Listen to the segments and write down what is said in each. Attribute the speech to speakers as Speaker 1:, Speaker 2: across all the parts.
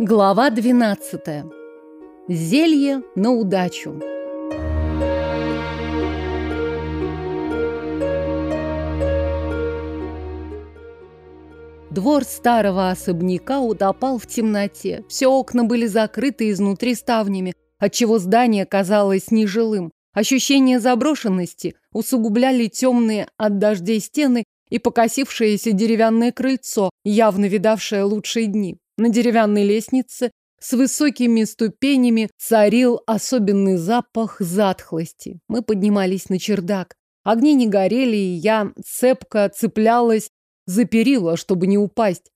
Speaker 1: Глава 12. Зелье на удачу. Двор старого особняка утопал в темноте. Все окна были закрыты изнутри ставнями, отчего здание казалось нежилым. Ощущение заброшенности усугубляли темные от дождей стены и покосившееся деревянное крыльцо, явно видавшее лучшие дни. На деревянной лестнице с высокими ступенями царил особенный запах затхлости. Мы поднимались на чердак. Огни не горели, и я цепко цеплялась за перила, чтобы не упасть.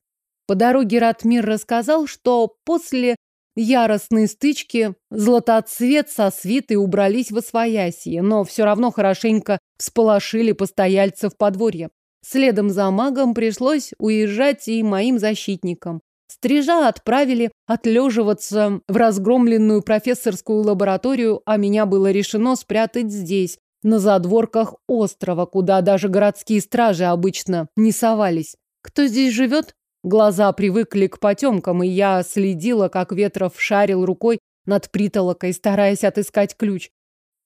Speaker 1: По дороге Ратмир рассказал, что после яростной стычки златоцвет со свитой убрались в освоясье, но все равно хорошенько всполошили постояльцев подворья. Следом за магом пришлось уезжать и моим защитникам. Стрижа отправили отлеживаться в разгромленную профессорскую лабораторию, а меня было решено спрятать здесь, на задворках острова, куда даже городские стражи обычно не совались. Кто здесь живет? Глаза привыкли к потемкам, и я следила, как Ветров шарил рукой над притолокой, стараясь отыскать ключ.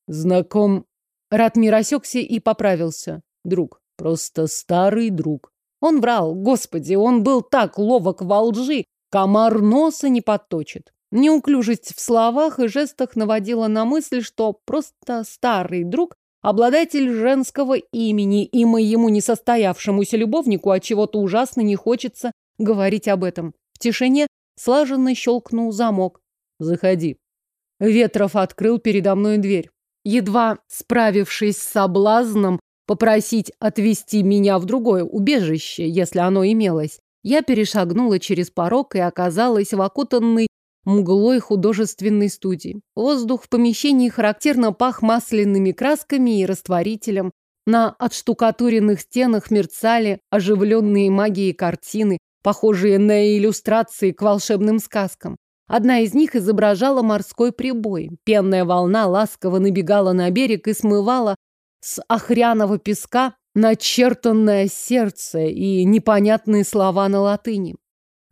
Speaker 1: Знаком. Ратмир осекся и поправился. Друг. Просто старый друг. Он врал, господи, он был так ловок во лжи, комар носа не подточит. Неуклюжесть в словах и жестах наводила на мысль, что просто старый друг, обладатель женского имени, и моему несостоявшемуся любовнику от чего-то ужасно не хочется говорить об этом. В тишине слаженно щелкнул замок. «Заходи». Ветров открыл передо мной дверь. Едва справившись с соблазном, попросить отвезти меня в другое убежище, если оно имелось. Я перешагнула через порог и оказалась в окутанной мглой художественной студии. Воздух в помещении характерно пах масляными красками и растворителем. На отштукатуренных стенах мерцали оживленные магией картины, похожие на иллюстрации к волшебным сказкам. Одна из них изображала морской прибой. Пенная волна ласково набегала на берег и смывала с охряного песка начертанное сердце и непонятные слова на латыни.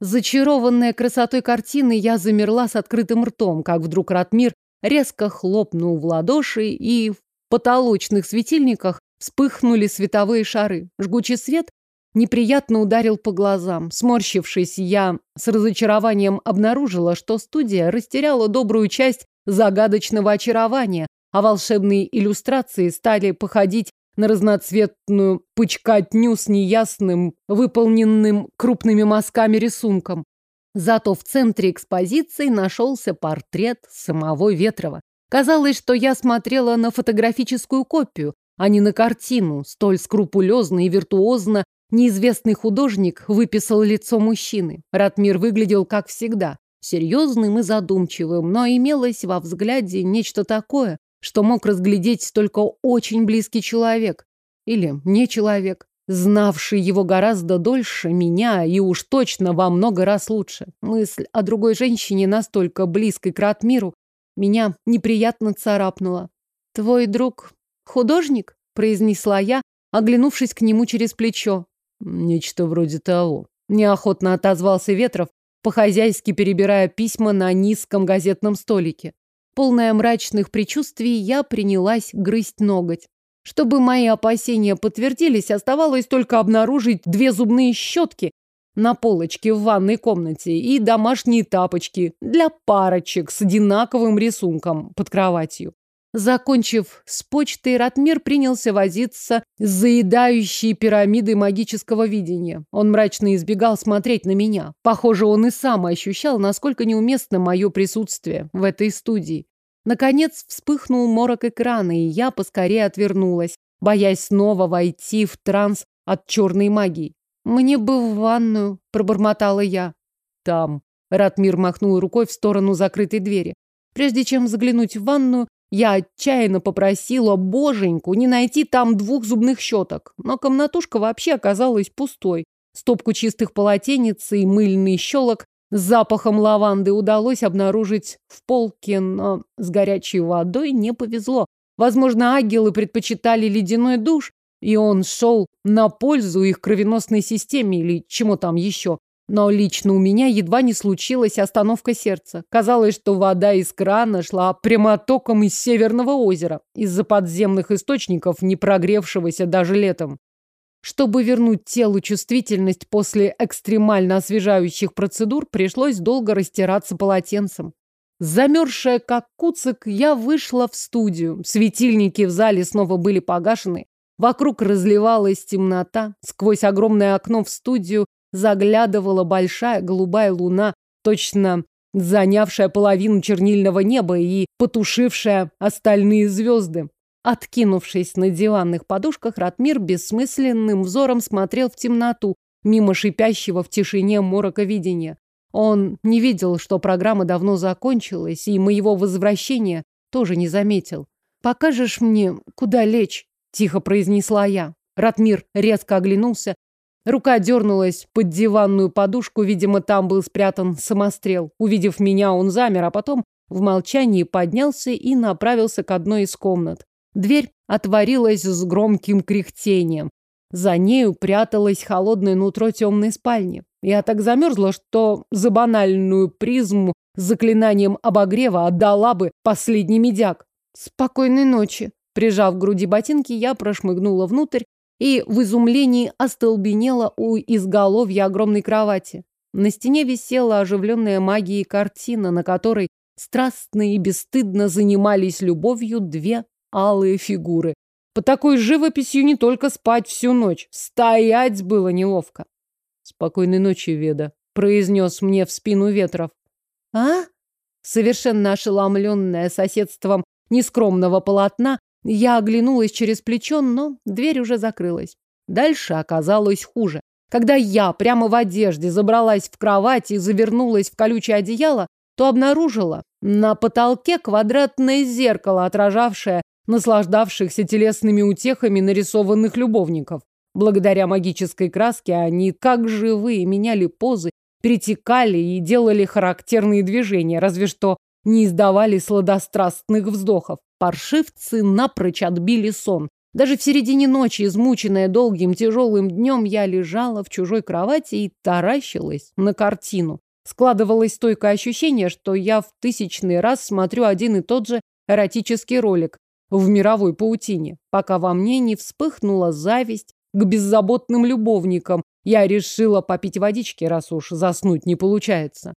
Speaker 1: Зачарованная красотой картины, я замерла с открытым ртом, как вдруг Ратмир резко хлопнул в ладоши, и в потолочных светильниках вспыхнули световые шары. Жгучий свет неприятно ударил по глазам. Сморщившись, я с разочарованием обнаружила, что студия растеряла добрую часть загадочного очарования, а волшебные иллюстрации стали походить на разноцветную пучкатню с неясным, выполненным крупными мазками рисунком. Зато в центре экспозиции нашелся портрет самого Ветрова. Казалось, что я смотрела на фотографическую копию, а не на картину. Столь скрупулезно и виртуозно неизвестный художник выписал лицо мужчины. Ратмир выглядел как всегда, серьезным и задумчивым, но имелось во взгляде нечто такое, что мог разглядеть только очень близкий человек. Или не человек, знавший его гораздо дольше меня и уж точно во много раз лучше. Мысль о другой женщине, настолько близкой к Ратмиру, меня неприятно царапнула. «Твой друг художник?» – произнесла я, оглянувшись к нему через плечо. «Нечто вроде того». Неохотно отозвался Ветров, по-хозяйски перебирая письма на низком газетном столике. Полная мрачных предчувствий, я принялась грызть ноготь. Чтобы мои опасения подтвердились, оставалось только обнаружить две зубные щетки на полочке в ванной комнате и домашние тапочки для парочек с одинаковым рисунком под кроватью. Закончив с почтой, Ратмир принялся возиться с заедающей пирамидой магического видения. Он мрачно избегал смотреть на меня. Похоже, он и сам ощущал, насколько неуместно мое присутствие в этой студии. Наконец вспыхнул морок экрана, и я поскорее отвернулась, боясь снова войти в транс от черной магии. «Мне бы в ванную», — пробормотала я. «Там». Ратмир махнул рукой в сторону закрытой двери. Прежде чем заглянуть в ванную, я отчаянно попросила боженьку не найти там двух зубных щеток. Но комнатушка вообще оказалась пустой. Стопку чистых полотенец и мыльный щелок с запахом лаванды удалось обнаружить в полке, но с горячей водой не повезло. Возможно, агилы предпочитали ледяной душ, и он шел на пользу их кровеносной системе или чему там еще. Но лично у меня едва не случилась остановка сердца. Казалось, что вода из крана шла прямотоком из Северного озера, из-за подземных источников, не прогревшегося даже летом. Чтобы вернуть телу чувствительность после экстремально освежающих процедур, пришлось долго растираться полотенцем. Замерзшая, как куцик, я вышла в студию. Светильники в зале снова были погашены. Вокруг разливалась темнота. Сквозь огромное окно в студию заглядывала большая голубая луна, точно занявшая половину чернильного неба и потушившая остальные звезды. Откинувшись на диванных подушках, Ратмир бессмысленным взором смотрел в темноту, мимо шипящего в тишине морока видения. Он не видел, что программа давно закончилась, и моего возвращения тоже не заметил. «Покажешь мне, куда лечь?» – тихо произнесла я. Ратмир резко оглянулся. Рука дернулась под диванную подушку, видимо, там был спрятан самострел. Увидев меня, он замер, а потом в молчании поднялся и направился к одной из комнат. Дверь отворилась с громким кряхтением. За нею пряталось холодное нутро темной спальни. Я так замерзла, что за банальную призму с заклинанием обогрева отдала бы последний медяк. Спокойной ночи. Прижав к груди ботинки, я прошмыгнула внутрь и в изумлении остолбенела у изголовья огромной кровати. На стене висела оживленная магией картина, на которой страстно и бесстыдно занимались любовью две алые фигуры. По такой живописью не только спать всю ночь, стоять было неловко. Спокойной ночи, Веда, произнес мне в спину Ветров. А? Совершенно ошеломленная соседством нескромного полотна, я оглянулась через плечо, но дверь уже закрылась. Дальше оказалось хуже. Когда я прямо в одежде забралась в кровать и завернулась в колючее одеяло, то обнаружила на потолке квадратное зеркало, отражавшее наслаждавшихся телесными утехами нарисованных любовников. Благодаря магической краске они, как живые, меняли позы, перетекали и делали характерные движения, разве что не издавали сладострастных вздохов. Паршивцы напрочь отбили сон. Даже в середине ночи, измученная долгим тяжелым днем, я лежала в чужой кровати и таращилась на картину. Складывалось стойкое ощущение, что я в тысячный раз смотрю один и тот же эротический ролик в мировой паутине, пока во мне не вспыхнула зависть к беззаботным любовникам. Я решила попить водички, раз уж заснуть не получается.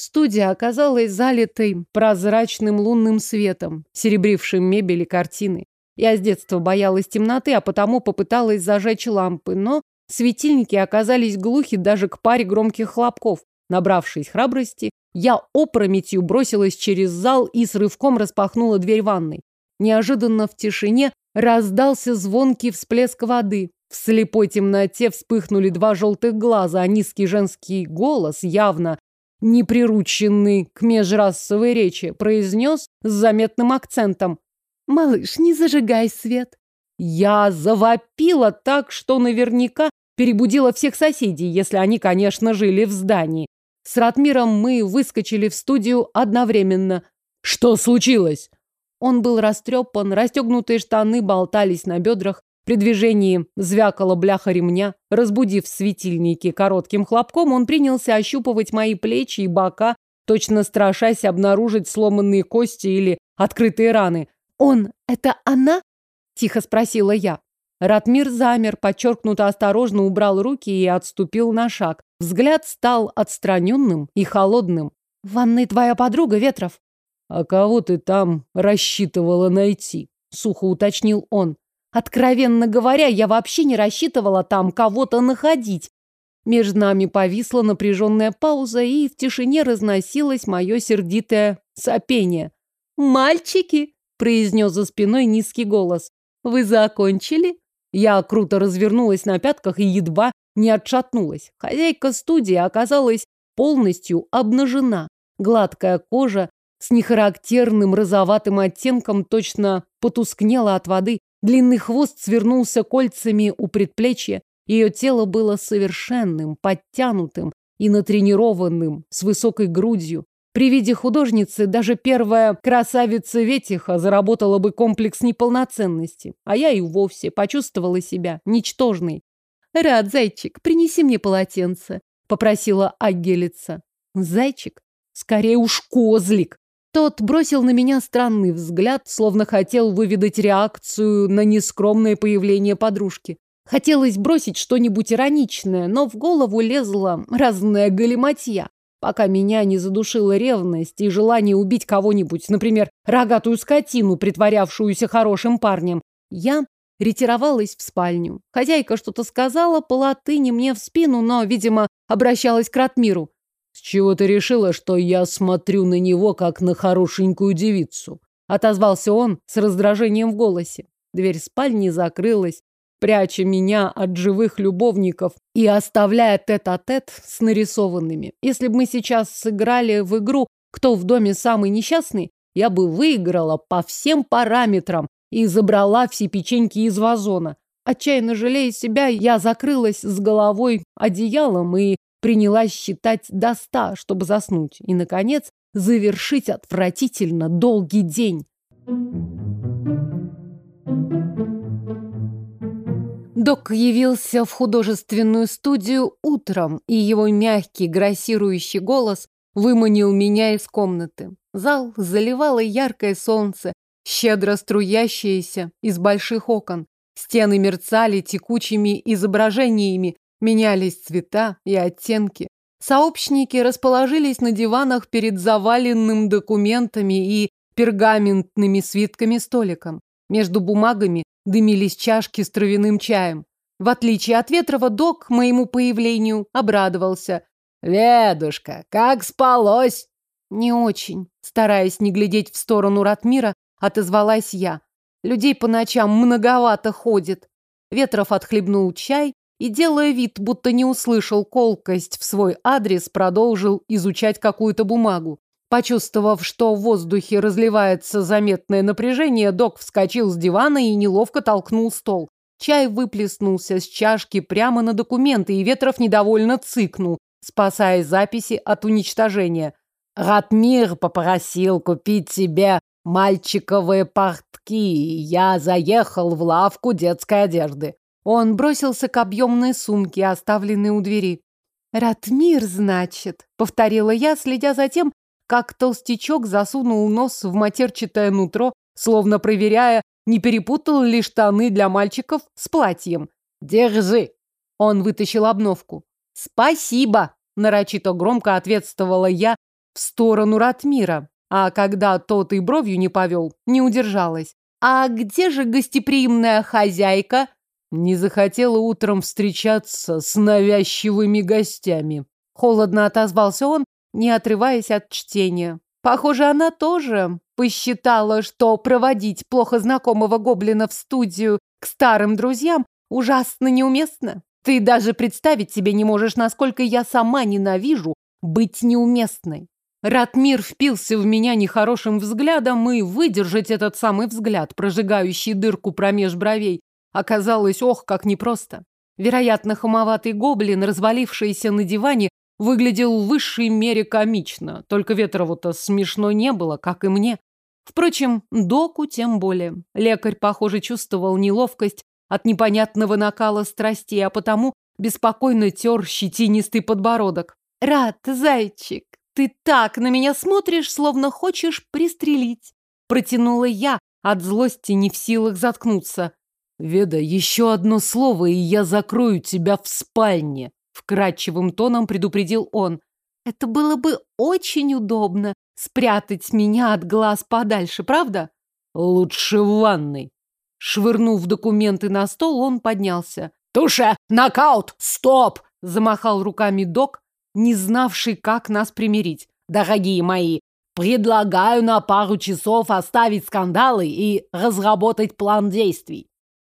Speaker 1: Студия оказалась залитой прозрачным лунным светом, серебрившим мебель и картины. Я с детства боялась темноты, а потому попыталась зажечь лампы, но светильники оказались глухи даже к паре громких хлопков. Набравшись храбрости, я опрометью бросилась через зал и с рывком распахнула дверь ванной. Неожиданно в тишине раздался звонкий всплеск воды. В слепой темноте вспыхнули два желтых глаза, а низкий женский голос, явно неприрученный к межрасовой речи, произнес с заметным акцентом. «Малыш, не зажигай свет». Я завопила так, что наверняка перебудила всех соседей, если они, конечно, жили в здании. С Ратмиром мы выскочили в студию одновременно. «Что случилось?» Он был растрепан, расстегнутые штаны болтались на бедрах, при движении звякала бляха ремня. Разбудив светильники коротким хлопком, он принялся ощупывать мои плечи и бока, точно страшась обнаружить сломанные кости или открытые раны. «Он — это она?» — тихо спросила я. Ратмир замер, подчеркнуто осторожно убрал руки и отступил на шаг. Взгляд стал отстраненным и холодным. «В ванной твоя подруга, Ветров?» «А кого ты там рассчитывала найти?» — сухо уточнил он. Откровенно говоря, я вообще не рассчитывала там кого-то находить. Между нами повисла напряженная пауза, и в тишине разносилось мое сердитое сопение. «Мальчики!» – произнес за спиной низкий голос. «Вы закончили?» Я круто развернулась на пятках и едва не отшатнулась. Хозяйка студии оказалась полностью обнажена. Гладкая кожа с нехарактерным розоватым оттенком точно потускнела от воды, Длинный хвост свернулся кольцами у предплечья. Ее тело было совершенным, подтянутым и натренированным, с высокой грудью. При виде художницы даже первая красавица Ветиха заработала бы комплекс неполноценности, а я и вовсе почувствовала себя ничтожной. «Рад, зайчик, принеси мне полотенце». попросила Агелица. Зайчик? Скорее уж козлик. Тот бросил на меня странный взгляд, словно хотел выведать реакцию на нескромное появление подружки. Хотелось бросить что-нибудь ироничное, но в голову лезла разная галиматья, пока меня не задушила ревность и желание убить кого-нибудь, например, рогатую скотину, притворявшуюся хорошим парнем. Я ретировалась в спальню. Хозяйка что-то сказала по латыни мне в спину, но, видимо, обращалась к Ратмиру.
Speaker 2: «С чего ты решила, что я смотрю на него, как на хорошенькую девицу?»
Speaker 1: Отозвался он с раздражением в голосе. Дверь спальни закрылась, пряча меня от живых любовников и оставляя тет-а-тет -тет с нарисованными. Если бы мы сейчас сыграли в игру «Кто в доме самый несчастный?», я бы выиграла по всем параметрам и забрала все печеньки из вазона. Отчаянно жалея себя, я закрылась с головой одеялом и принялась считать до ста, чтобы заснуть. И, наконец, завершить отвратительно долгий день. Док явился в художественную студию утром, и его мягкий, грассирующий голос выманил меня из комнаты. Зал заливало яркое солнце, щедро струящееся из больших окон. Стены мерцали текучими изображениями, менялись цвета и оттенки. Сообщники расположились на диванах перед заваленным документами и пергаментными свитками столиком. Между бумагами дымились чашки с травяным чаем. В отличие от Ветрова, док моему появлению обрадовался.
Speaker 2: «Ведушка, как спалось?»
Speaker 1: «Не очень», стараясь не глядеть в сторону Ратмира, отозвалась я. Людей по ночам многовато ходит. Ветров отхлебнул чай и, делая вид, будто не услышал колкость в свой адрес, продолжил изучать какую-то бумагу. Почувствовав, что в воздухе разливается заметное напряжение, док вскочил с дивана и неловко толкнул стол. Чай выплеснулся с чашки прямо на документы, и Ветров недовольно цыкнул, спасая записи от уничтожения.
Speaker 2: «Ратмир попросил купить себе мальчиковые портки, я заехал в лавку детской одежды.
Speaker 1: Он бросился к объемной сумке, оставленной у двери. «Ратмир, значит», — повторила я, следя за тем, как толстячок засунул нос в матерчатое нутро, словно проверяя, не перепутал ли штаны для мальчиков с платьем.
Speaker 2: «Держи!»
Speaker 1: Он вытащил обновку. «Спасибо!» — нарочито громко ответствовала я в сторону Ратмира. А когда тот и бровью не повел, не удержалась. «А где же гостеприимная хозяйка?»
Speaker 2: Не захотела утром встречаться с навязчивыми гостями.
Speaker 1: Холодно отозвался он, не отрываясь от чтения. Похоже, она тоже посчитала, что проводить плохо знакомого гоблина в студию к старым друзьям ужасно неуместно. Ты даже представить себе не можешь, насколько я сама ненавижу быть неуместной. Ратмир впился в меня нехорошим взглядом, и выдержать этот самый взгляд, прожигающий дырку промеж бровей, оказалось, ох, как непросто. Вероятно, хамоватый гоблин, развалившийся на диване, выглядел в высшей мере комично, только Ветрову-то смешно не было, как и мне. Впрочем, доку тем более. Лекарь, похоже, чувствовал неловкость от непонятного накала страстей, а потому беспокойно тер щетинистый подбородок. «Рад, зайчик!» Ты так на меня смотришь, словно хочешь пристрелить. Протянула я, от злости не в силах заткнуться.
Speaker 2: Веда, еще одно слово, и я закрою тебя в спальне. Вкрадчивым тоном предупредил он.
Speaker 1: Это было бы очень удобно, спрятать меня от глаз подальше, правда?
Speaker 2: Лучше в ванной. Швырнув документы на стол, он поднялся.
Speaker 3: «Туша! Нокаут! Стоп!»
Speaker 1: Замахал руками док, не знавший, как нас примирить.
Speaker 3: «Дорогие мои, предлагаю на пару часов оставить скандалы и разработать план действий».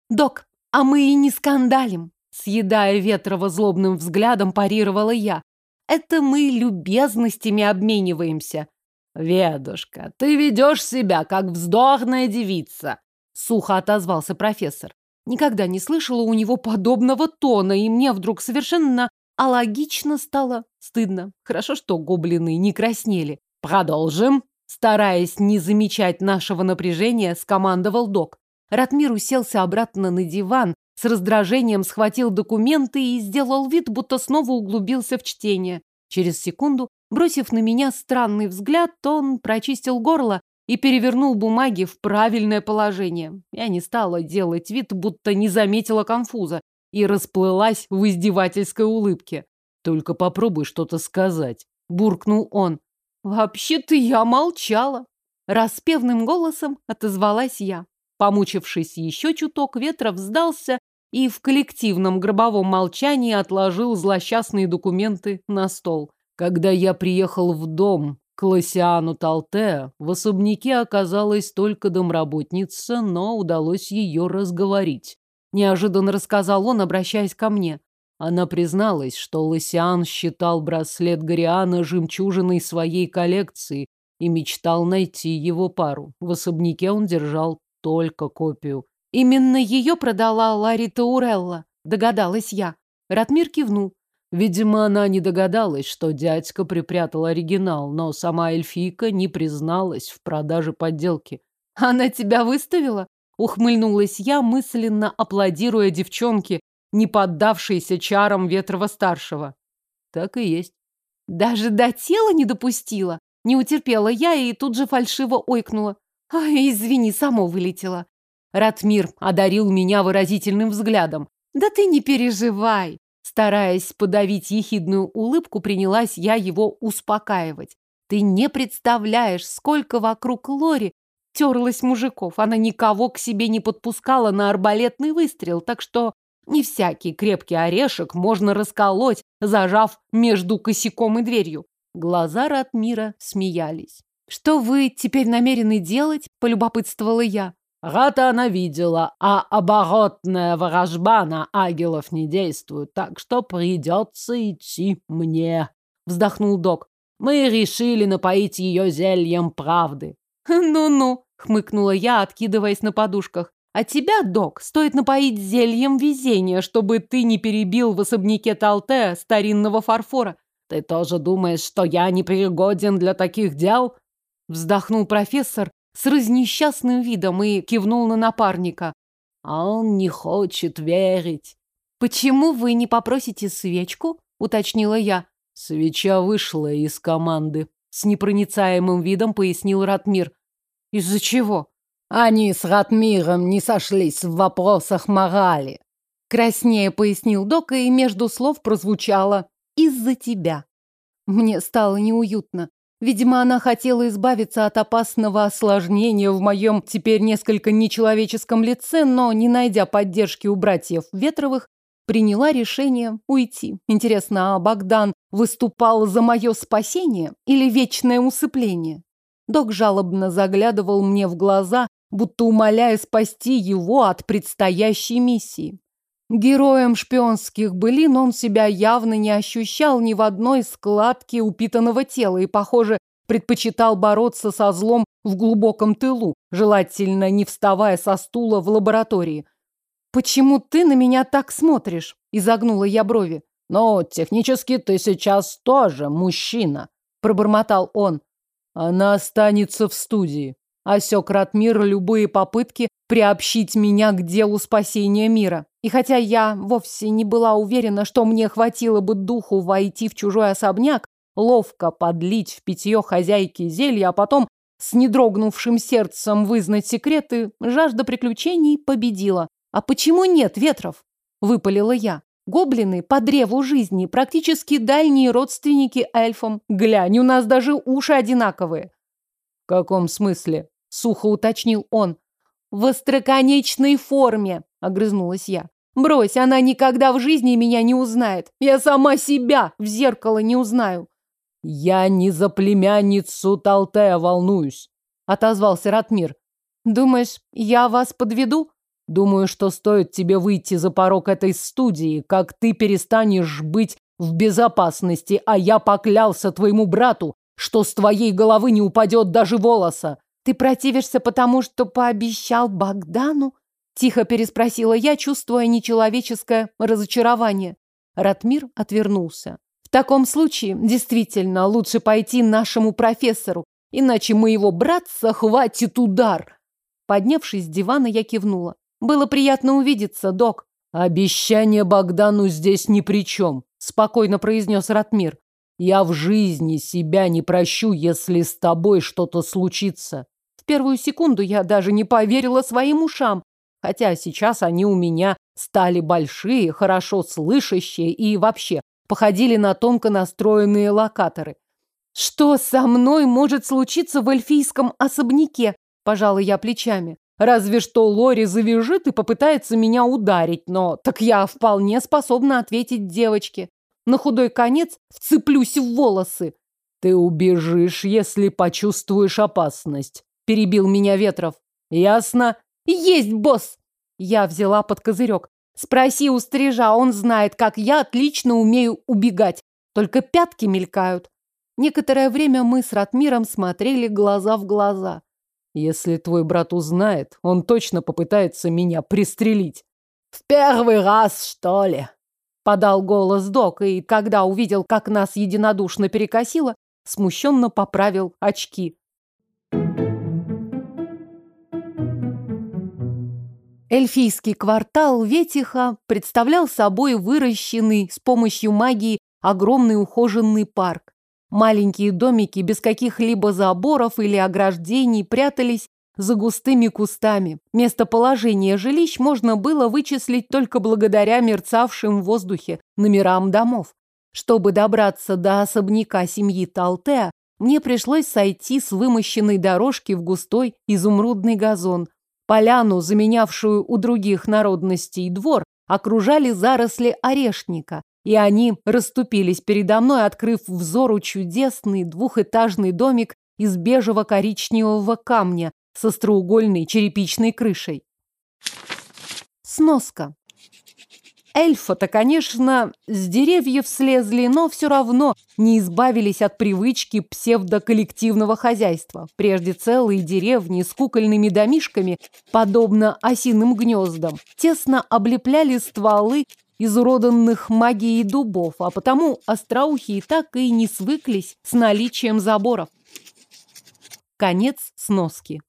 Speaker 1: «Док, а мы и не скандалим», съедая Ветрова злобным взглядом, парировала я. «Это мы любезностями обмениваемся».
Speaker 3: «Ведушка, ты ведешь себя, как вздорная девица», сухо отозвался профессор.
Speaker 1: Никогда не слышала у него подобного тона, и мне вдруг совершенно а логично стало стыдно. Хорошо, что гоблины не краснели.
Speaker 3: Продолжим.
Speaker 1: Стараясь не замечать нашего напряжения, скомандовал док. Ратмир уселся обратно на диван, с раздражением схватил документы и сделал вид, будто снова углубился в чтение. Через секунду, бросив на меня странный взгляд, он прочистил горло и перевернул бумаги в правильное положение. Я не стала делать вид, будто не заметила конфуза, и расплылась в издевательской улыбке. «Только попробуй что-то сказать», — буркнул он. «Вообще-то я молчала». Распевным голосом отозвалась я. Помучившись еще чуток, Ветров сдался и в коллективном гробовом молчании отложил злосчастные документы на стол. Когда я приехал в дом к Лосиану Талте, в особняке оказалась только домработница, но удалось ее разговорить. Неожиданно рассказал он, обращаясь ко мне. Она призналась, что Лосиан считал браслет Гориана жемчужиной своей коллекции и мечтал найти его пару. В особняке он держал только копию. Именно ее продала Ларри Таурелла, догадалась я. Ратмир кивнул. Видимо, она не догадалась, что дядька припрятал оригинал, но сама эльфийка не призналась в продаже подделки. «Она тебя выставила?» Ухмыльнулась я, мысленно аплодируя девчонке, не поддавшейся чарам Ветрова-старшего. Так и есть. Даже до тела не допустила. Не утерпела я и тут же фальшиво ойкнула. Ай, извини, само вылетело. Ратмир одарил меня выразительным взглядом. Да ты не переживай. Стараясь подавить ехидную улыбку, принялась я его успокаивать. Ты не представляешь, сколько вокруг Лори терлась мужиков. Она никого к себе не подпускала на арбалетный выстрел, так что не всякий крепкий орешек можно расколоть, зажав между косяком и дверью. Глаза Ратмира смеялись. «Что вы теперь намерены делать?» – полюбопытствовала я.
Speaker 3: Рата она видела, а оборотная ворожба на агелов не действует, так что придется идти мне, вздохнул док. Мы решили напоить ее зельем правды.
Speaker 1: Ну-ну, хмыкнула я, откидываясь на подушках. А тебя, док, стоит напоить зельем везения, чтобы ты не перебил в особняке Талте старинного фарфора.
Speaker 3: Ты тоже думаешь, что я не пригоден для таких дел?
Speaker 1: Вздохнул профессор с разнесчастным видом и кивнул на напарника.
Speaker 3: А он не хочет верить.
Speaker 1: Почему вы не попросите свечку? Уточнила я.
Speaker 2: Свеча вышла из команды. С непроницаемым видом пояснил Ратмир.
Speaker 1: Из-за чего?
Speaker 3: Они с Ратмиром не сошлись в вопросах морали.
Speaker 1: Краснее пояснил Док, и между слов прозвучало «из-за тебя». Мне стало неуютно. Видимо, она хотела избавиться от опасного осложнения в моем теперь несколько нечеловеческом лице, но, не найдя поддержки у братьев Ветровых, приняла решение уйти. Интересно, а Богдан выступал за мое спасение или вечное усыпление? Док жалобно заглядывал мне в глаза, будто умоляя спасти его от предстоящей миссии. Героем шпионских былин он себя явно не ощущал ни в одной складке упитанного тела и, похоже, предпочитал бороться со злом в глубоком тылу, желательно не вставая со стула в лаборатории. «Почему ты на меня так смотришь?» – изогнула я брови.
Speaker 3: «Но технически ты сейчас тоже мужчина», – пробормотал он.
Speaker 2: «Она останется в студии», Осек Ратмир любые попытки приобщить меня к делу спасения мира. И хотя я вовсе не была уверена, что мне хватило бы духу войти в чужой особняк, ловко подлить в питье хозяйки зелья, а потом с недрогнувшим сердцем вызнать секреты, жажда приключений победила. А почему нет ветров? Выпалила я. Гоблины по древу жизни практически дальние родственники эльфам. Глянь, у нас даже уши одинаковые. В каком смысле? сухо уточнил он.
Speaker 1: В остроконечной форме, огрызнулась я. Брось, она никогда в жизни меня не узнает. Я сама себя в зеркало не узнаю.
Speaker 2: Я не за племянницу Талтея волнуюсь, отозвался Ратмир.
Speaker 1: Думаешь, я вас подведу?
Speaker 2: Думаю, что стоит тебе выйти за порог этой студии, как ты перестанешь быть в безопасности, а я поклялся твоему брату, что с твоей головы не упадет даже волоса.
Speaker 1: «Ты противишься потому, что пообещал Богдану?» Тихо переспросила я, чувствуя нечеловеческое разочарование. Ратмир отвернулся. «В таком случае, действительно, лучше пойти нашему профессору, иначе моего братца хватит удар!» Поднявшись с дивана, я кивнула. «Было приятно увидеться, док».
Speaker 3: Обещание Богдану здесь ни при чем, спокойно произнес Ратмир. Я в жизни себя не прощу, если с тобой что-то случится.
Speaker 2: В первую секунду я даже не поверила своим ушам, хотя сейчас они у меня стали большие, хорошо слышащие и вообще походили на тонко настроенные локаторы. Что со мной может случиться в эльфийском особняке? Пожала я плечами. Разве что Лори завяжет и попытается меня ударить, но так я вполне способна ответить девочке. На худой конец вцеплюсь в волосы.
Speaker 3: Ты убежишь, если почувствуешь опасность, перебил меня Ветров. Ясно?
Speaker 2: Есть, босс! Я взяла под козырек. Спроси у стрижа, он знает, как я отлично умею убегать. Только пятки мелькают. Некоторое время мы с Ратмиром смотрели глаза в глаза.
Speaker 3: Если твой брат узнает, он точно попытается меня пристрелить.
Speaker 2: В первый раз, что ли? Подал голос док, и когда увидел, как нас единодушно перекосило, смущенно поправил очки. Эльфийский квартал Ветиха представлял собой выращенный с помощью магии огромный ухоженный парк. Маленькие домики без каких-либо заборов или ограждений прятались за густыми кустами. Местоположение жилищ можно было вычислить только благодаря мерцавшим в воздухе номерам домов. Чтобы добраться до особняка семьи Талтеа, мне пришлось сойти с вымощенной дорожки в густой изумрудный газон. Поляну, заменявшую у других народностей двор, окружали заросли орешника, и они расступились передо мной, открыв взору чудесный двухэтажный домик из бежево-коричневого камня с остроугольной черепичной крышей. Сноска. Эльфа-то, конечно, с деревьев слезли, но все равно не избавились от привычки псевдоколлективного хозяйства. Прежде целые деревни с кукольными домишками, подобно осиным гнездам, тесно облепляли стволы изуроданных магией дубов, а потому остроухие так и не свыклись с наличием заборов. Конец сноски.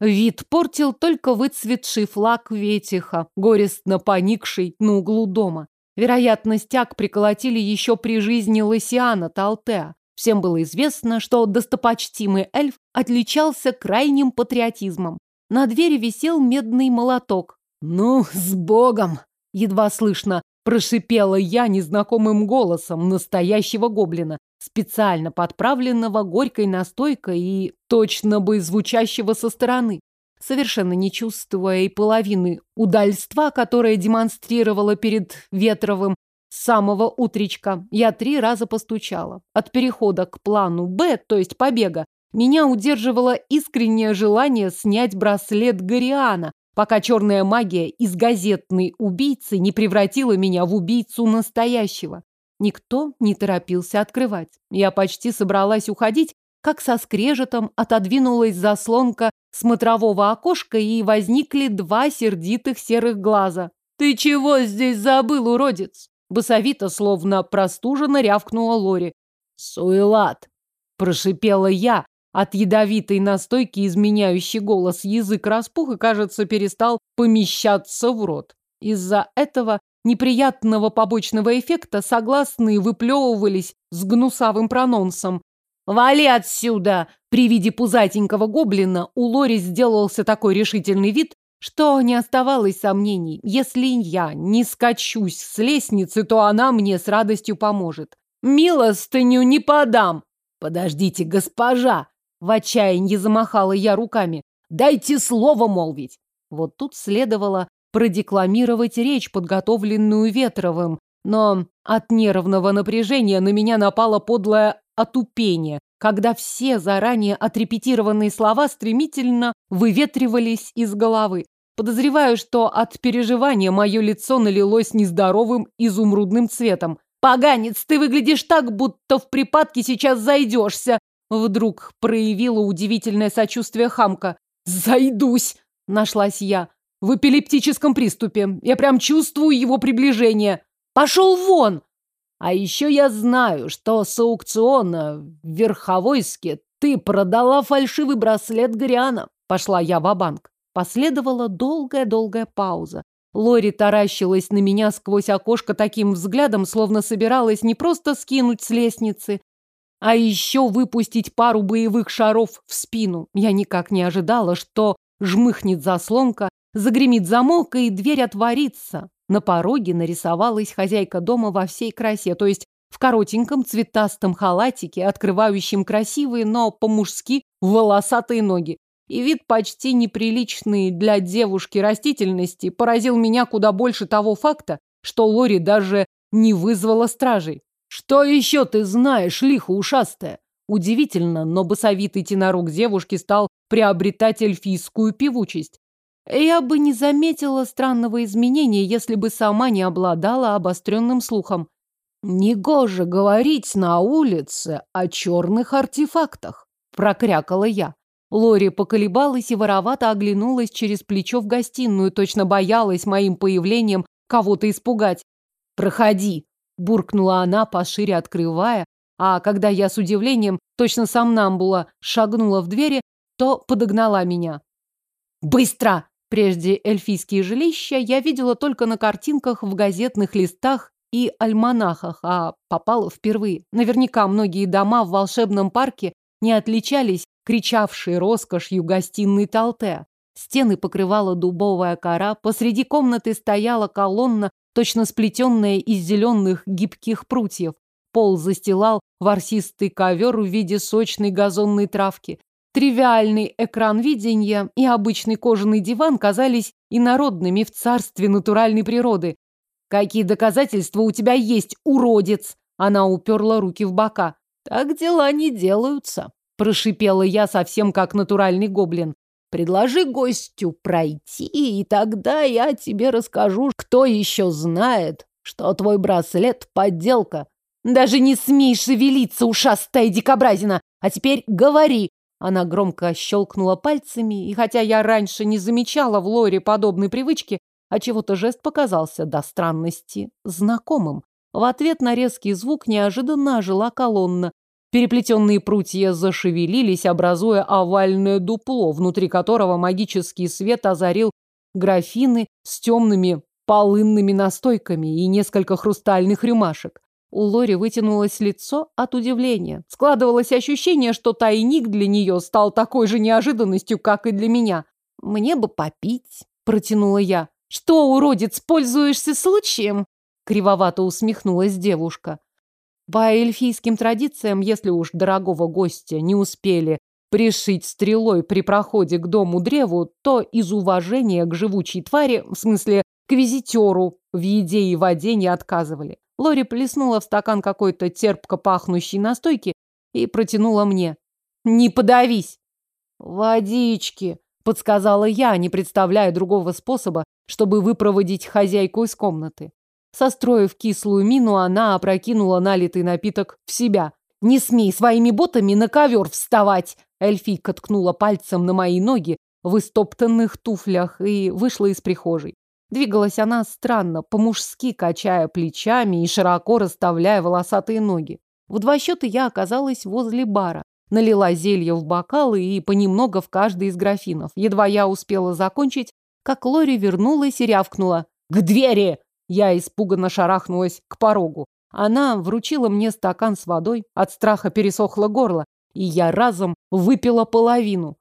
Speaker 2: Вид портил только выцветший флаг Ветиха, горестно поникший на углу дома. Вероятно, стяг приколотили еще при жизни Лосиана Талтеа. Всем было известно, что достопочтимый эльф отличался крайним патриотизмом. На двери висел медный молоток. «Ну, с Богом!» едва слышно, прошипела я незнакомым голосом настоящего гоблина, специально подправленного горькой настойкой и точно бы звучащего со стороны. Совершенно не чувствуя и половины удальства, которое демонстрировала перед Ветровым с самого утречка, я три раза постучала. От перехода к плану «Б», то есть побега, меня удерживало искреннее желание снять браслет Гориана, пока черная магия из газетной убийцы не превратила меня в убийцу настоящего. Никто не торопился открывать. Я почти собралась уходить, как со скрежетом отодвинулась заслонка смотрового окошка и возникли два сердитых серых глаза. «Ты чего здесь забыл, уродец?» Басовито, словно простуженно, рявкнула Лори. «Суэлат!» – прошипела я, от ядовитой настойки, изменяющий голос, язык распух и, кажется, перестал помещаться в рот. Из-за этого неприятного побочного эффекта согласные выплевывались с гнусавым прононсом. «Вали отсюда!» При виде пузатенького гоблина у Лори сделался такой решительный вид, что не оставалось сомнений. Если я не скачусь с лестницы, то она мне с радостью поможет. «Милостыню не подам!» «Подождите, госпожа!» В отчаянии замахала я руками. «Дайте слово молвить!» Вот тут следовало продекламировать речь, подготовленную Ветровым, но от нервного напряжения на меня напало подлое отупение, когда все заранее отрепетированные слова стремительно выветривались из головы. Подозреваю, что от переживания мое лицо налилось нездоровым изумрудным цветом. «Поганец, ты выглядишь так, будто в припадке сейчас зайдешься!» Вдруг проявила удивительное сочувствие хамка. «Зайдусь!» – нашлась я. «В эпилептическом приступе. Я прям чувствую его приближение. Пошел вон!» А еще я знаю, что с аукциона в Верховойске ты продала фальшивый браслет Гориана. Пошла я в банк Последовала долгая-долгая пауза. Лори таращилась на меня сквозь окошко таким взглядом, словно собиралась не просто скинуть с лестницы, а еще выпустить пару боевых шаров в спину. Я никак не ожидала, что жмыхнет заслонка, загремит замок, и дверь отворится. На пороге нарисовалась хозяйка дома во всей красе, то есть в коротеньком цветастом халатике, открывающем красивые, но по-мужски волосатые ноги. И вид почти неприличный для девушки растительности поразил меня куда больше того факта, что Лори даже не вызвала стражей. «Что еще ты знаешь, лихо ушастая?» Удивительно, но басовитый тенорок девушки стал приобретать эльфийскую певучесть. Я бы не заметила странного изменения, если бы сама не обладала обостренным слухом. «Негоже говорить на улице о черных артефактах», — прокрякала я. Лори поколебалась и воровато оглянулась через плечо в гостиную, точно боялась моим появлением кого-то испугать. «Проходи», буркнула она, пошире открывая, а когда я с удивлением, точно сам намбула, шагнула в двери, то подогнала меня. «Быстро!» Прежде эльфийские жилища я видела только на картинках в газетных листах и альманахах, а попала впервые. Наверняка многие дома в волшебном парке не отличались кричавшей роскошью гостиной толте. Стены покрывала дубовая кора, посреди комнаты стояла колонна точно сплетенная из зеленых гибких прутьев. Пол застилал ворсистый ковер в виде сочной газонной травки. Тривиальный экран видения и обычный кожаный диван казались инородными в царстве натуральной природы. «Какие доказательства у тебя есть, уродец?» Она уперла руки в бока. «Так дела не делаются», – прошипела я совсем как натуральный гоблин. Предложи гостю пройти, и тогда я тебе расскажу, кто еще знает, что твой браслет — подделка. Даже не смей шевелиться, ушастая дикобразина! А теперь говори!» Она громко щелкнула пальцами, и хотя я раньше не замечала в Лоре подобной привычки, а чего-то жест показался до странности знакомым. В ответ на резкий звук неожиданно ожила колонна, Переплетенные прутья зашевелились, образуя овальное дупло, внутри которого магический свет озарил графины с темными полынными настойками и несколько хрустальных рюмашек. У Лори вытянулось лицо от удивления. Складывалось ощущение, что тайник для нее стал такой же неожиданностью, как и для меня. «Мне бы попить», — протянула я. «Что, уродец, пользуешься случаем?» Кривовато усмехнулась девушка. По эльфийским традициям, если уж дорогого гостя не успели пришить стрелой при проходе к дому-древу, то из уважения к живучей твари, в смысле к визитеру, в еде и воде не отказывали. Лори плеснула в стакан какой-то терпко пахнущей настойки и протянула мне. «Не подавись!» «Водички!» — подсказала я, не представляя другого способа, чтобы выпроводить хозяйку из комнаты. Состроив кислую мину, она опрокинула налитый напиток в себя. «Не смей своими ботами на ковер вставать!» Эльфийка ткнула пальцем на мои ноги в истоптанных туфлях и вышла из прихожей. Двигалась она странно, по-мужски качая плечами и широко расставляя волосатые ноги. В два счета я оказалась возле бара. Налила зелье в бокалы и понемногу в каждый из графинов. Едва я успела закончить, как Лори вернулась и рявкнула. «К двери!» Я испуганно шарахнулась к порогу. Она вручила мне стакан с водой, от страха пересохло горло, и я разом выпила половину.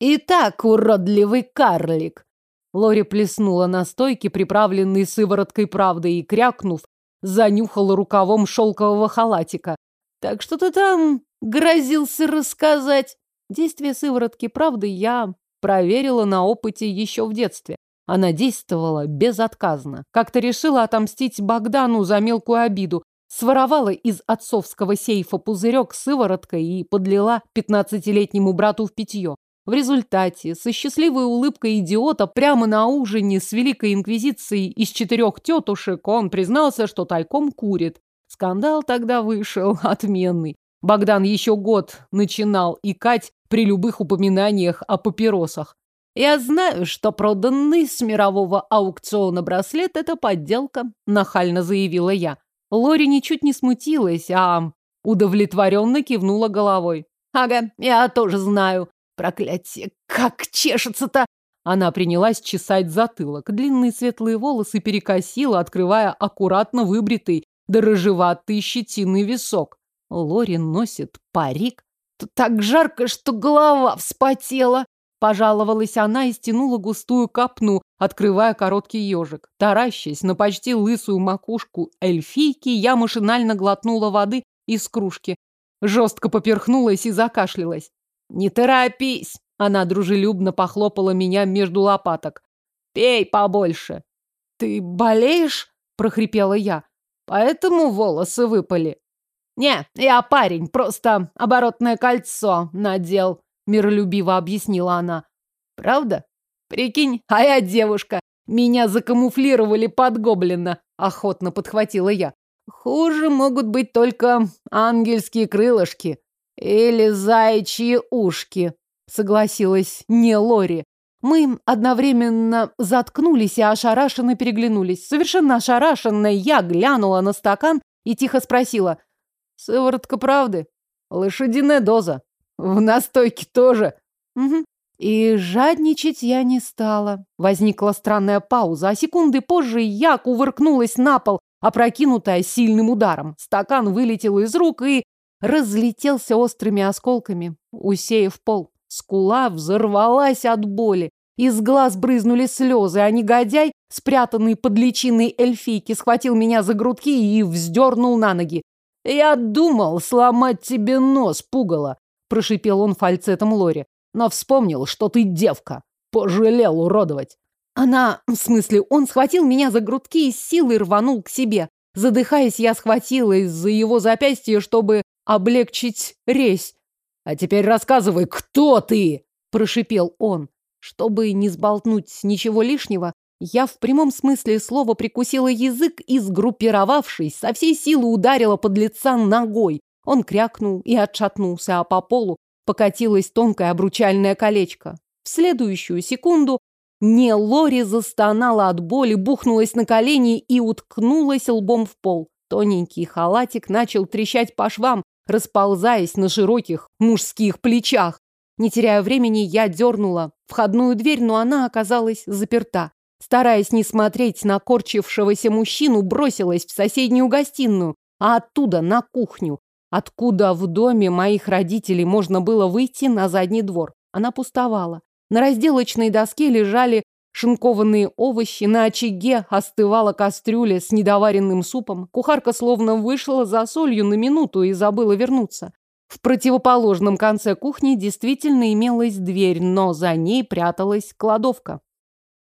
Speaker 2: «Итак, уродливый карлик!» Лори плеснула на стойке, приправленной сывороткой правды, и, крякнув, занюхала рукавом шелкового халатика. «Так что ты там грозился рассказать?» Действие сыворотки правды я проверила на опыте еще в детстве. Она действовала безотказно. Как-то решила отомстить Богдану за мелкую обиду. Своровала из отцовского сейфа пузырек с сывороткой и подлила пятнадцатилетнему брату в питье. В результате, со счастливой улыбкой идиота, прямо на ужине с Великой Инквизицией из четырех тетушек он признался, что тайком курит. Скандал тогда вышел отменный. Богдан еще год начинал икать при любых упоминаниях о папиросах. Я знаю, что проданный с мирового аукциона браслет – это подделка, нахально заявила я. Лори ничуть не смутилась, а удовлетворенно кивнула головой. Ага, я тоже знаю. Проклятие, как чешется-то! Она принялась чесать затылок. Длинные светлые волосы перекосила, открывая аккуратно выбритый да рыжеватый щетиный висок. Лори носит парик. Так жарко, что голова вспотела. Пожаловалась она и стянула густую копну, открывая короткий ежик. Таращась на почти лысую макушку эльфийки, я машинально глотнула воды из кружки. Жестко поперхнулась и закашлялась. «Не торопись!» Она дружелюбно похлопала меня между лопаток. «Пей побольше!» «Ты болеешь?» – прохрипела я. «Поэтому волосы выпали». «Не, я парень, просто оборотное кольцо надел», – миролюбиво объяснила она. «Правда? Прикинь, а я девушка. Меня закамуфлировали под гоблина», – охотно подхватила я. «Хуже могут быть только ангельские крылышки или заячьи ушки», согласилась не Лори. Мы одновременно заткнулись и ошарашенно переглянулись. Совершенно ошарашенная я глянула на стакан и тихо спросила. «Сыворотка правды? Лошадиная доза. В настойке тоже?» «Угу». И жадничать я не стала. Возникла странная пауза, а секунды позже я кувыркнулась на пол, опрокинутая сильным ударом. Стакан вылетел из рук и разлетелся острыми осколками, усеяв пол. Скула взорвалась от боли. Из глаз брызнули слезы, а негодяй, спрятанный под личиной эльфийки, схватил меня за грудки и вздернул на ноги. «Я думал сломать тебе нос, пугало!» – прошипел он фальцетом Лори. «Но вспомнил, что ты девка. Пожалел уродовать!» Она, в смысле, он схватил меня за грудки и силой рванул к себе. Задыхаясь, я схватилась за его запястье, чтобы облегчить резь. «А теперь рассказывай, кто ты?» – прошипел он. Чтобы не сболтнуть ничего лишнего, я в прямом смысле слова прикусила язык и, сгруппировавшись, со всей силы ударила под лица ногой. Он крякнул и отшатнулся, а по полу покатилось тонкое обручальное колечко. В следующую секунду не Лори застонала от боли, бухнулась на колени и уткнулась лбом в пол. Тоненький халатик начал трещать по швам, расползаясь на широких мужских плечах. Не теряя времени, я дернула входную дверь, но она оказалась заперта. Стараясь не смотреть на корчившегося мужчину, бросилась в соседнюю гостиную, а оттуда на кухню, откуда в доме моих родителей можно было выйти на задний двор. Она пустовала. На разделочной доске лежали шинкованные овощи, на очаге остывала кастрюля с недоваренным супом. Кухарка словно вышла за солью на минуту и забыла вернуться. В противоположном конце кухни действительно имелась дверь, но за ней пряталась кладовка.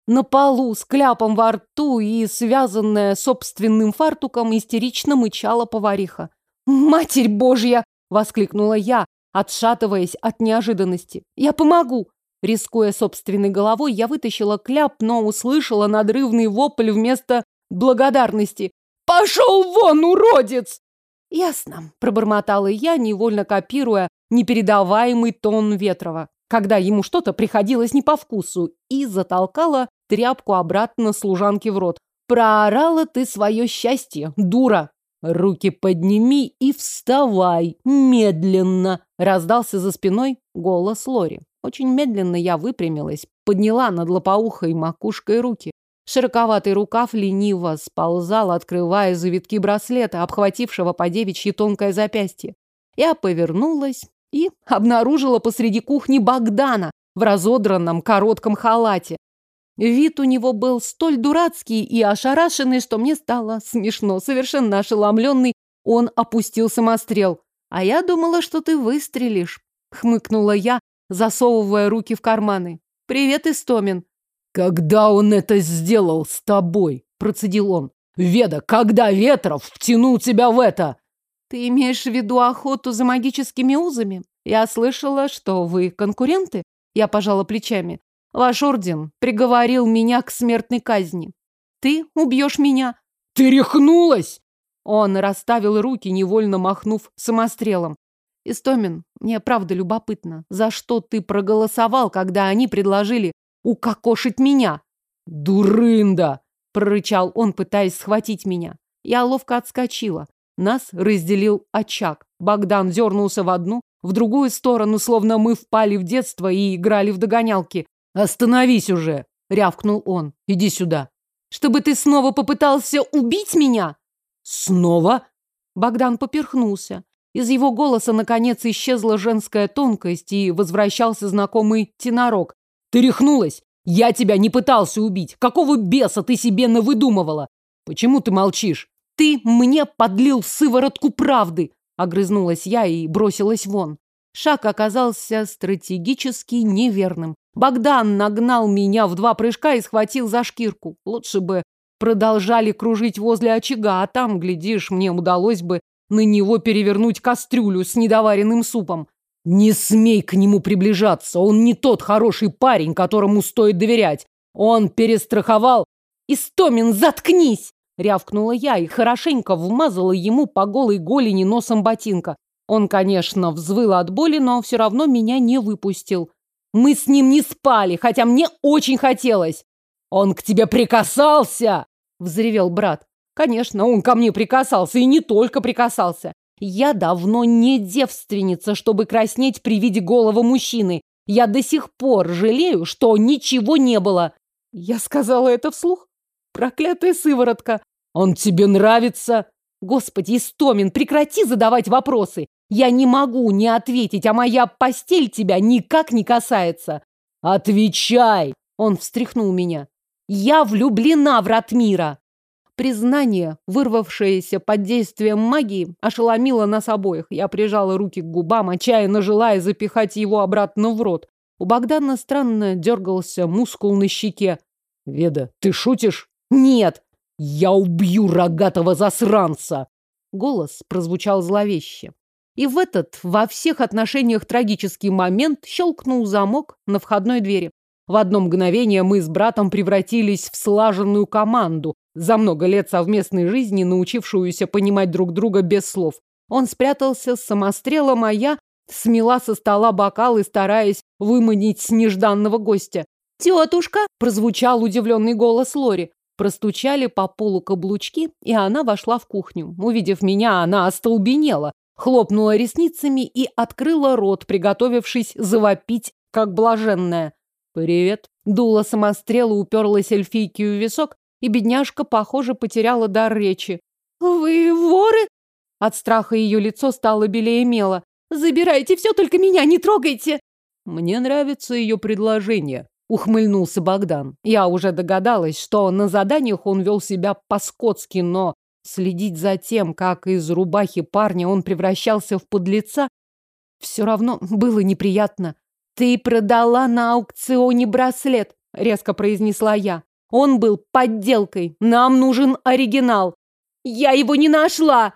Speaker 2: На полу с кляпом во рту и связанная собственным фартуком истерично мычала повариха. «Матерь Божья!» — воскликнула я, отшатываясь от неожиданности. «Я помогу!» Рискуя собственной головой, я вытащила кляп, но услышала надрывный вопль вместо благодарности. «Пошел вон, уродец!» «Ясно», – пробормотала я, невольно копируя непередаваемый тон Ветрова, когда ему что-то приходилось не по вкусу, и затолкала тряпку обратно служанке в рот. «Проорала ты свое счастье, дура!» «Руки подними и вставай, медленно!» – раздался за спиной голос Лори. Очень медленно я выпрямилась, подняла над лопоухой макушкой руки. Широковатый рукав лениво сползал, открывая завитки браслета, обхватившего по девичьи тонкое запястье. Я повернулась и обнаружила посреди кухни Богдана в разодранном коротком халате. Вид у него был столь дурацкий и ошарашенный, что мне стало смешно. Совершенно ошеломленный, он опустил самострел. «А я думала, что ты выстрелишь», — хмыкнула я, засовывая руки в карманы. «Привет, Истомин!» «Когда он это сделал с тобой?» – процедил он. «Веда, когда Ветров втянул тебя в это?» «Ты имеешь в виду охоту за магическими узами? Я слышала, что вы конкуренты?» Я пожала плечами. «Ваш орден приговорил меня к смертной казни. Ты убьешь меня?» «Ты рехнулась?» Он расставил руки, невольно махнув самострелом. Истомин, мне правда любопытно, за что ты проголосовал, когда они предложили укокошить меня? Дурында! прорычал он, пытаясь схватить меня. Я ловко отскочила. Нас разделил очаг. Богдан дернулся в одну, в другую сторону, словно мы впали в детство и играли в догонялки.
Speaker 3: Остановись уже, рявкнул он. Иди сюда.
Speaker 2: Чтобы ты снова попытался убить меня?
Speaker 3: Снова?
Speaker 2: Богдан поперхнулся. Из его голоса, наконец, исчезла женская тонкость и возвращался знакомый тенорок.
Speaker 3: «Ты рехнулась? Я тебя не пытался убить. Какого беса ты себе навыдумывала? Почему ты молчишь?»
Speaker 2: «Ты мне подлил сыворотку правды!» Огрызнулась я и бросилась вон. Шаг оказался стратегически неверным. Богдан нагнал меня в два прыжка и схватил за шкирку. Лучше бы продолжали кружить возле очага, а там, глядишь, мне удалось бы на него перевернуть кастрюлю с недоваренным супом.
Speaker 3: Не смей к нему приближаться, он не тот хороший парень, которому стоит доверять. Он перестраховал.
Speaker 2: Истомин, заткнись! Рявкнула я и хорошенько вмазала ему по голой голени носом ботинка. Он, конечно, взвыл от боли, но все равно меня не выпустил. Мы с ним не спали, хотя мне очень хотелось.
Speaker 3: Он к тебе прикасался! Взревел брат.
Speaker 2: Конечно, он ко мне прикасался, и не только прикасался. Я давно не девственница, чтобы краснеть при виде голого мужчины. Я до сих пор жалею, что ничего не было. Я сказала это вслух. Проклятая сыворотка.
Speaker 3: Он тебе нравится?
Speaker 2: Господи, Истомин, прекрати задавать вопросы. Я не могу не ответить, а моя постель тебя никак не касается.
Speaker 3: Отвечай!
Speaker 2: Он встряхнул меня. Я влюблена в Ратмира. Признание, вырвавшееся под действием магии, ошеломило нас обоих. Я прижала руки к губам, отчаянно желая запихать его обратно в рот. У Богдана странно дергался мускул на щеке.
Speaker 3: «Веда, ты шутишь?»
Speaker 2: «Нет!»
Speaker 3: «Я убью рогатого засранца!»
Speaker 2: Голос прозвучал зловеще. И в этот, во всех отношениях трагический момент щелкнул замок на входной двери. В одно мгновение мы с братом превратились в слаженную команду, за много лет совместной жизни научившуюся понимать друг друга без слов. Он спрятался с самострелом, а я смела со стола бокал и стараясь выманить нежданного гостя. «Тетушка!» – прозвучал удивленный голос Лори. Простучали по полу каблучки, и она вошла в кухню. Увидев меня, она остолбенела, хлопнула ресницами и открыла рот, приготовившись завопить, как блаженная. «Привет!» Дуло самострела уперлась эльфийке в висок, и бедняжка, похоже, потеряла дар речи. «Вы воры?» От страха ее лицо стало белее мела. «Забирайте все, только меня не трогайте!»
Speaker 3: «Мне нравится ее предложение», — ухмыльнулся Богдан.
Speaker 2: Я уже догадалась, что на заданиях он вел себя по-скотски, но следить за тем, как из рубахи парня он превращался в подлеца, все равно было неприятно. «Ты продала на аукционе браслет», — резко произнесла я. Он был подделкой. Нам нужен оригинал. Я его не нашла.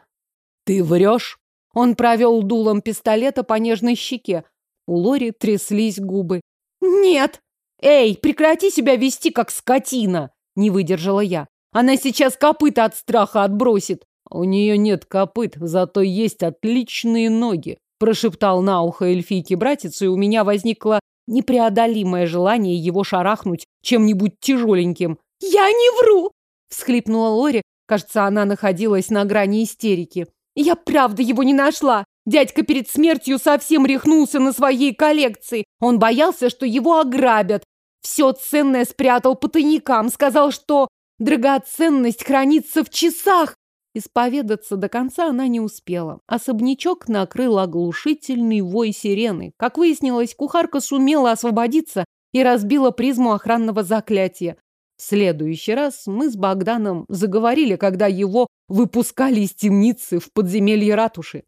Speaker 3: Ты врешь?
Speaker 2: Он провел дулом пистолета по нежной щеке. У Лори тряслись губы. Нет. Эй, прекрати себя вести как скотина. Не выдержала я. Она сейчас копыта от страха отбросит.
Speaker 3: У нее нет копыт, зато есть отличные ноги. Прошептал на ухо эльфийке братец, и у меня возникла непреодолимое желание его шарахнуть чем-нибудь тяжеленьким.
Speaker 2: «Я не вру!» – всхлипнула Лори. Кажется, она находилась на грани истерики. «Я правда его не нашла. Дядька перед смертью совсем рехнулся на своей коллекции. Он боялся, что его ограбят. Все ценное спрятал по тайникам. Сказал, что драгоценность хранится в часах. Исповедаться до конца она не успела. Особнячок накрыл оглушительный вой сирены. Как выяснилось, кухарка сумела освободиться и разбила призму охранного заклятия. В следующий раз мы с Богданом заговорили, когда его выпускали из темницы в подземелье ратуши.